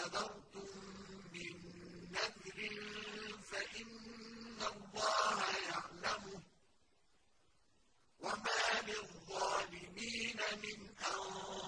نَذَرْتُم مِّن نَّذْرٍ فَإِنَّ اللَّهَ يَعْلَمُهُ ۗ وَمَا لِلظَّالِمِينَ مِنْ أَنصَارٍ